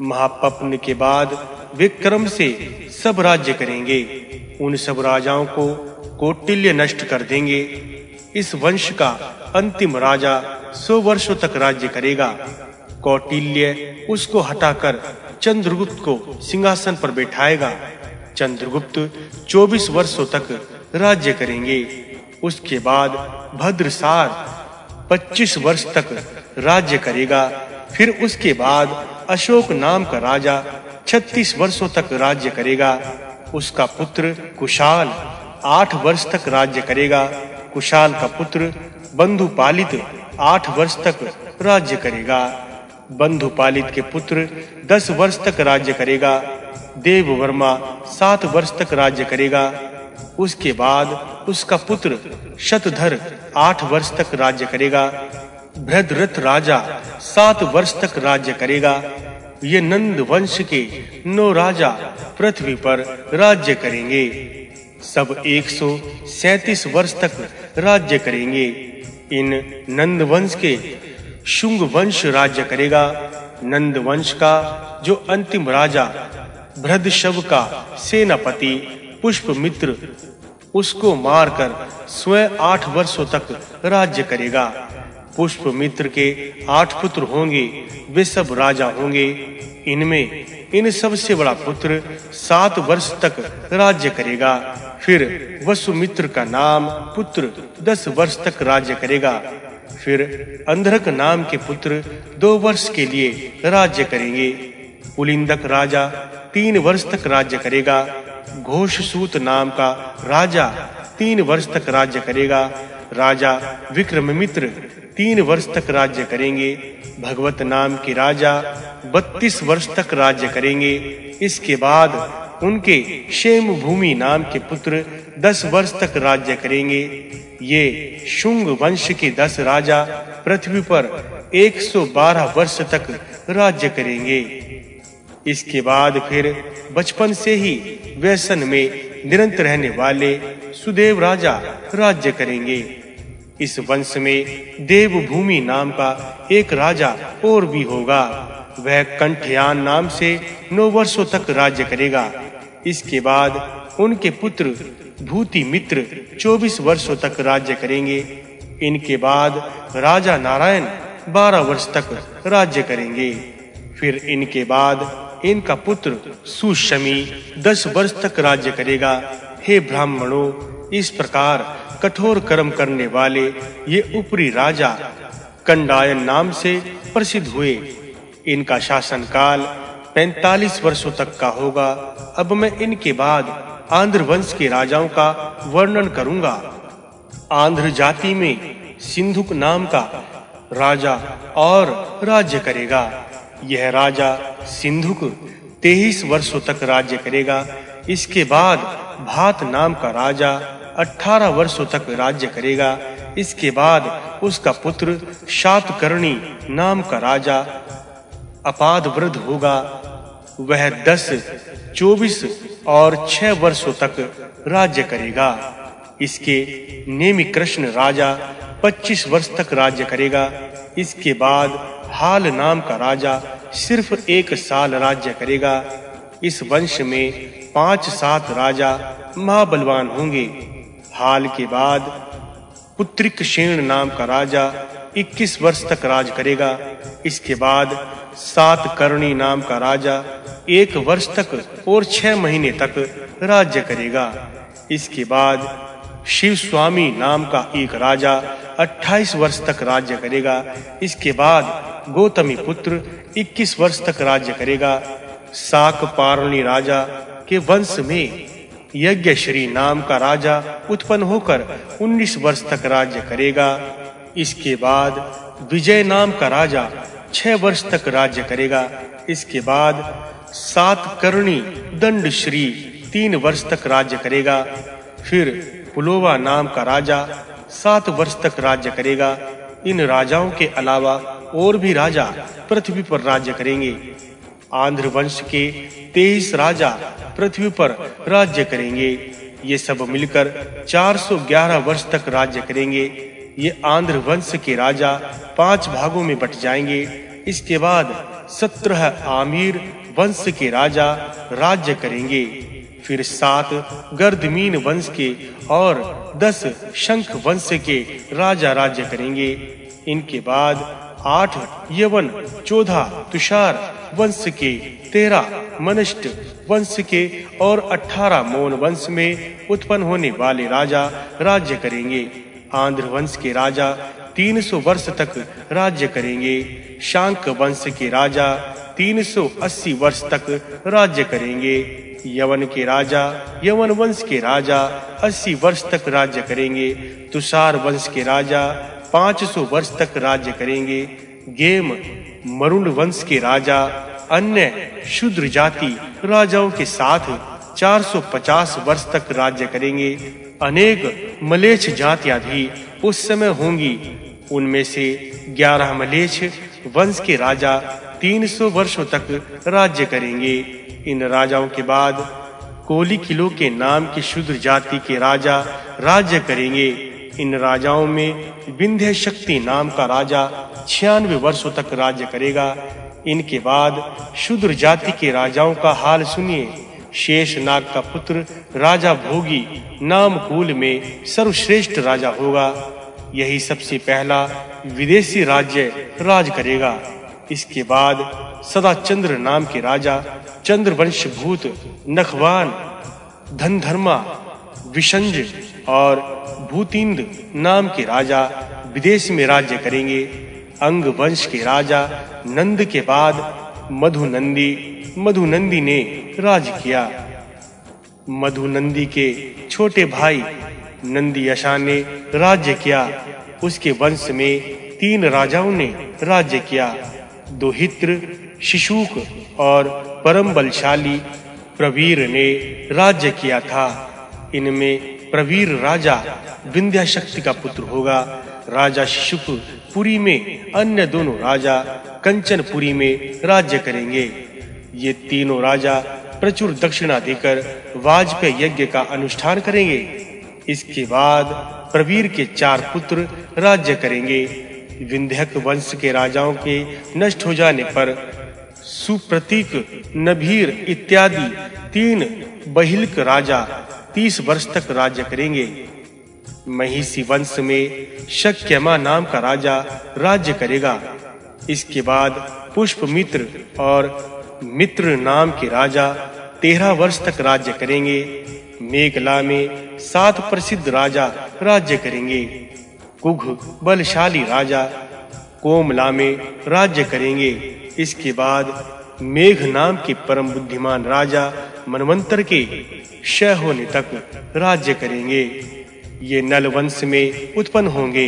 महापप्न के बाद विक्रम से सब राज्य करेंगे। उन सब राजाओं को कौटिल्य नष्ट कर देंगे। इस वंश का अंतिम राजा सौ वर्षों तक राज्य करेगा। कौटिल्य उसको हटाकर चंद्रगुप्त को सिंहासन पर बैठाएगा। चंद्रगुप्त 24 वर्षों तक राज्य करेंगे। उसके बाद भद्रसार 25 वर्ष तक राज्य करेगा। फिर उसके बाद अशोक नाम का राजा 36 वर्षों तक राज्य करेगा। उसका पुत्र कुशाल 8 वर्ष तक राज्य करेगा। कुशाल का पुत्र बंधुपालित 8 वर्ष तक राज्य करेगा। बंधुपालित के पुत्र 10 वर्ष तक राज्य करेगा। देववर्मा 7 वर्ष तक राज्य करेगा। उसके बाद उसका पुत्र शतधर आठ वर्ष तक राज्य करेगा। भद्रथ राजा सात वर्ष तक राज्य करेगा। ये नंद वंश के नौ राजा पृथ्वी पर राज्य करेंगे। सब 137 वर्ष तक राज्य करेंगे। इन नंद वंश के शुंग वंश राज्य करेगा। नंद वंश का जो अंतिम राजा, भ्रदशव का सेनापति, पुष्पमित्र, उसको मारकर स्वयं आठ वर्षों तक राज्य करेगा। पुष्पमित्र के आठ पुत्र होंगे, वे सब राजा होंगे। इनमें, इन सबसे बड़ा पुत्र सात वर्ष तक राज्य करेगा। फिर वसुमित्र का नाम पुत्र दस वर्ष तक राज्य करेगा। फिर अंधरक नाम के पुत्र दो वर्ष के लिए राज्य करेंगे। पुलिंदक राजा तीन वर्ष तक राज्य करेगा। घोषसूत नाम का राजा तीन वर्ष तक राज्य करेगा। राजा विक्रममित्र तीन वर्ष तक राज्य करेंगे। भगवत नाम के राजा बत्तीस वर्ष तक राज्य करेंगे। इसके बाद उनके शेम भूमि नाम के पुत्र दस वर्ष तक राज्य करेंगे। ये शुंग वंश के दस राजा पृथ्वी पर 112 वर्ष तक राज्य करेंगे। इसके बाद फिर बचपन से ही व्यसन में निरंतर रहने वाले सुदेव राजा राज्य करेंगे। इस वंश में देवभूमि नाम का एक राजा और भी होगा। वह कंठयान नाम से नौ वर्षों तक राज्य करेगा। इसके बाद उनके पुत्र भूति मित्र 24 वर्षों तक राज्य करेंगे। इनके बाद राजा नारायण 12 वर्ष तक राज्य करेंगे। फिर इनके बाद इनका पुत्र सुशमी दस वर्ष तक राज्य करेगा। हे ब्राह्मणों, इस प्रकार कठोर कर्म करने वाले ये ऊपरी राजा कंडायन नाम से प्रसिद्ध हुए। इनका शासन काल 45 वर्षों तक का होगा। अब मैं इनके बाद आंध्र वंश के राजाओं का वर्णन करूँगा। आंध्र जाति में सिंधुक नाम का राजा और राज्य करेगा। यह राजा सिंधुक तेईस वर्षों तक राज्य करेगा। इसके बाद भात नाम का राजा अठारह वर्षों तक राज्य करेगा। इसके बाद उसका पुत्र शातकर्णी नाम का राजा अपाद वृद्ध होगा। वह दस, चौबीस और छह वर्षों तक राज्य करेगा। इसके नेमी कृष्ण राजा 25 वर्ष तक राज्य करेगा। इसके बाद हाल नाम का राजा सिर्फ़ एक साल राज्य करेगा। इस वंश में पाँच सात राजा महाबलवान होंगे। हाल के बाद पुत्रिक शेण नाम का राजा 21 वर्ष तक राज करेगा। इसके बाद सात करणी नाम का राजा एक वर्ष तक और छह महीने तक राज्य करेगा। इसके बाद शिव स्वामी नाम का एक राजा 28 वर्ष तक राज्य करेगा। इसके बाद गौतमी पुत्र 21 वर्ष तक राज्य करेगा। साक पारणी राजा के वंश में यज्ञ श्री नाम का राजा उत्पन्न होकर 19 वर्ष तक राज्य करेगा। इसके बाद विजय नाम का राजा छह वर्ष तक राज्य करेगा। इसके बाद सात करणी दंड श्री तीन वर्ष तक राज्य करेगा। फिर पुलोवा नाम का राजा सात वर्ष तक राज्य करेगा। इन राजाओं के अलावा और भी राजा पृथ्वी पर राज्य करेंगे। आंध्र वंश के तेईस राजा पृथ्वी पर राज्य करेंगे। ये सब मिलकर 411 वर्ष तक राज्य करेंगे। ये आंध्र वंश के राजा पाँच भागों में बट जाएँगे। इसके बाद सत्रह आमिर वंश के राजा राज्य करेंगे। फिर सात गर्दमीन वंश के और दस शंख वंश के राजा राज्य करेंगे। इनके बाद आठ, यवन, चौदह, तुषार वंश के तेरह, मनिष्ठ वंश के और अठारह मौन वंश में उत्पन्न होने वाले राजा राज्य करेंगे। आंध्र वंश के राजा 300 वर्ष तक राज्य करेंगे। शांक वंश के राजा 380 वर्ष तक राज्य करेंगे। यवन के राजा, यवन वंश के राजा 80 वर्ष तक राज्य करेंगे। तुषार वंश के राजा 500 वर्ष तक राज्य करेंगे। गेम मरुण वंश के राजा, अन्य शूद्र जाति राजाओं के साथ 450 वर्ष तक राज्य करेंगे। अनेक मलेच्छ जातियाँ भी उस समय होंगी। उनमें से 11 मलेच्छ वंश के राजा 300 वर्षों तक राज्य करेंगे। इन राजाओं के बाद कोली किलो के नाम की शूद्र जाति के राजा राज्य करेंगे। इन राजाओं में विंध्य शक्ति नाम का राजा छियानवे वर्षों तक राज्य करेगा। इनके बाद शूद्र जाति के राजाओं का हाल सुनिए। शेष नाग का पुत्र राजा भोगी नाम कुल में सर्वश्रेष्ठ राजा होगा। यही सबसे पहला विदेशी राज्य राज करेगा। इसके बाद सदा चंद्र नाम के राजा चंद्रवंश भूत नखवान, धनधर्मा विशंज और भूतिंद नाम के राजा विदेश में राज्य करेंगे। अंग वंश के राजा नंद के बाद मधुनंदी मधुनंदी ने राज किया। मधुनंदी के छोटे भाई नंदी यशा ने राज्य किया। उसके वंश में तीन राजाओं ने राज्य किया। दोहित्र, शिशुक और परम बलशाली प्रवीर ने राज्य किया था। इनमें प्रवीर राजा विंध्या शक्ति का पुत्र होगा। राजा शिशुक पुरी में, अन्य दोनों राजा कंचनपुरी में राज्य करेंगे। ये तीनों राजा प्रचुर दक्षिणा देकर वाजपेय यज्ञ का अनुष्ठान करेंगे। इसके बाद प्रवीर के चार पुत्र राज्य करेंगे। विंध्यक वंश के राजाओं के नष्ट हो जाने पर सुप्रतीक, नभीर इत्यादि तीन बहिल्क राजा तीस वर्ष तक राज्य करेंगे। महिषी वंश में शक्यमा नाम का राजा राज्य करेगा। इसके बाद पुष्पमित्र और मित्र नाम के राजा तेरह वर्ष तक राज्य करेंगे। मेघला में सात प्रसिद्ध राजा राज्य करेंगे। कुघ बलशाली राजा कोमला में राज्य करेंगे। इसके बाद मेघ नाम के परम बुद्धिमान राजा मनवंतर के क्षय होने तक राज्य करेंगे। ये नल वंश में उत्पन्न होंगे।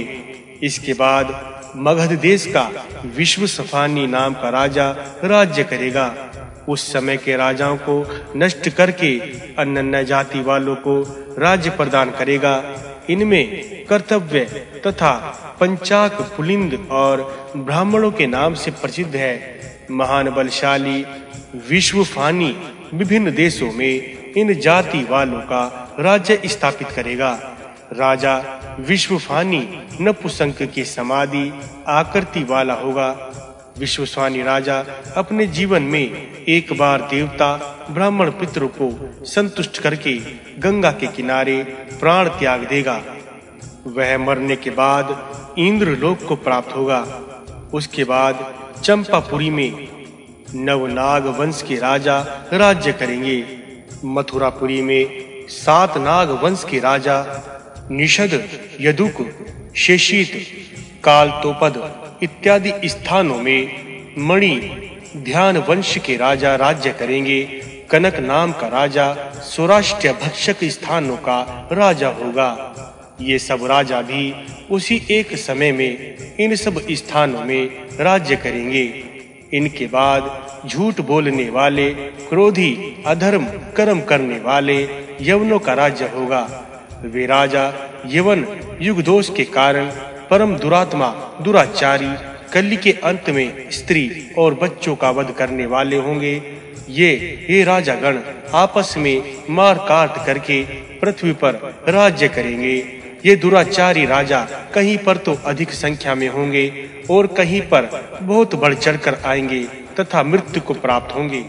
इसके बाद मगध देश का विश्व सफानी नाम का राजा राज्य करेगा। उस समय के राजाओं को नष्ट करके अन्य जाति वालों को राज्य प्रदान करेगा। इनमें कर्तव्य तथा पंचाक पुलिंद और ब्राह्मणों के नाम से प्रसिद्ध है। महान बलशाली विश्वफानी विभिन्न देशों में इन जाति वालों का राज्य स्थापित करेगा। राजा विश्वफानी नपुसंक की समाधि आकृति वाला होगा। विश्वस्वानी राजा अपने जीवन में एक बार देवता ब्राह्मण पितरों को संतुष्ट करके गंगा के किनारे प्राण त्याग देगा। वह मरने के बाद इंद्र लोक को प्राप्त होगा। उसके बाद चंपापुरी में नवनाग वंश के राजा राज्य करेंगे। मथुरापुरी में सात नाग वंश के राजा, निषद, यदुक, शेषित, कालतोपद इत्यादि स्थानों में मणि ध्यान वंश के राजा राज्य करेंगे। कनक नाम का राजा सौराष्ट्र भक्षक स्थानों का राजा होगा। ये सब राजा भी उसी एक समय में इन सब स्थानों में राज्य करेंगे। इनके बाद झूठ बोलने वाले, क्रोधी, अधर्म, कर्म करने वाले यवनों का राज्य होगा। वे राजा, यवन युग दोष के कारण परम दुरात्मा, दुराचारी, कली के अंत में स्त्री और बच्चों का वध करने वाले होंगे। ये ये राजागण, आपस में मार काट करके पृथ्वी पर राज्य करेंगे। ये दुराचारी राजा कहीं पर तो अधिक संख्या में होंगे और कहीं पर बहुत बढ़ चढ़कर आएँगे तथा मृत्यु को प्राप्त होंगे।